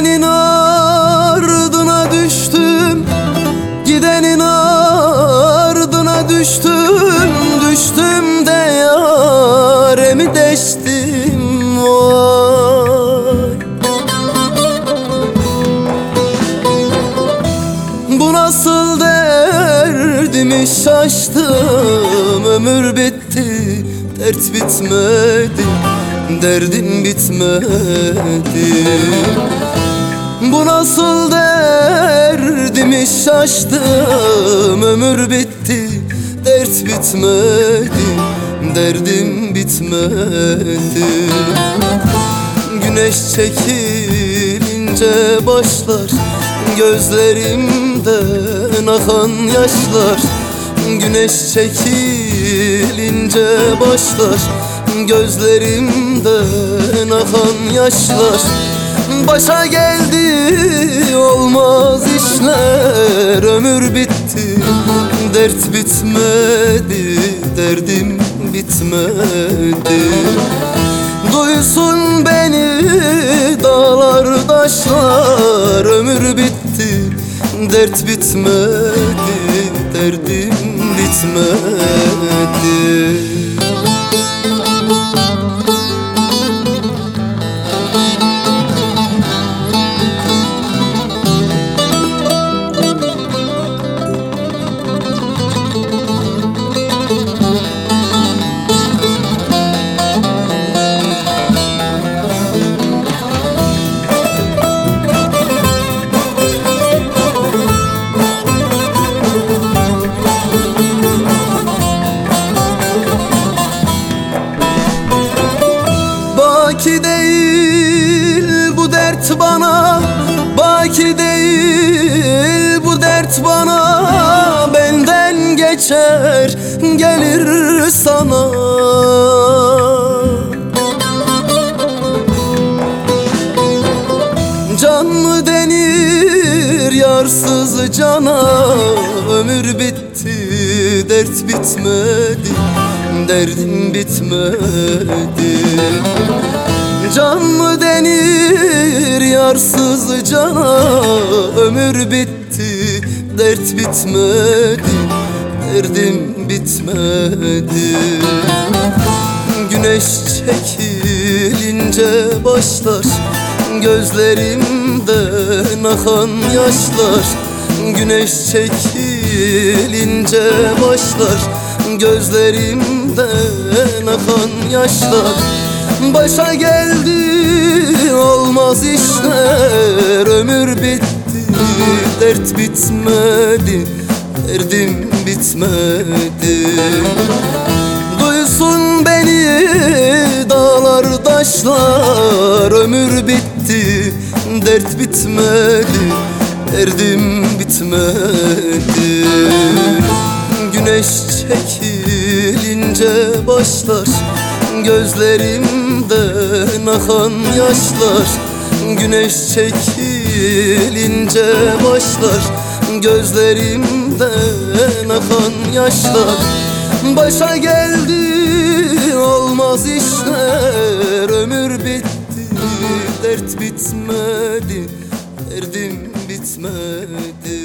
Gelenin ardına düştüm. Gidenin ardına düştüm. Düştüm de yaremi deştim. Vay. Bu nasıl derdimi şaştım. Ömür bitti dert bitmedi. Derdim bitmedi. Bu nasıl derdimi şaştım Ömür bitti dert bitmedi Derdim bitmedi. Güneş çekilince başlar Gözlerimden akan yaşlar. Güneş çekilince başlar Gözlerimden akan yaşlar Başa geldi olmaz işler Ömür bitti. Dert bitmedi Derdim bitmedi. Duysun beni dağlar taşlar Ömür bitti. Dert bitmedi Derdim bitmedi Geçer gelir sana. Can mı denir yarsız cana? Ömür bitti dert bitmedi Derdim bitmedi. Can mı denir yarsız cana? Ömür bitti dert bitmedi Derdim bitmedi. Güneş çekilince başlar Gözlerimden akan yaşlar. Güneş çekilince başlar Gözlerimden akan yaşlar. Başa geldi olmaz işler Ömür bitti dert bitmedi Derdim bitmedi. Duysun beni dağlar taşlar Ömür bitti dert bitmedi Derdim bitmedi. Güneş çekilince başlar Gözlerimden akan yaşlar. Güneş çekilince başlar Gözlerimden akan yaşlar. Başa geldi olmaz işler. Ömür bitti dert bitmedi Derdim bitmedi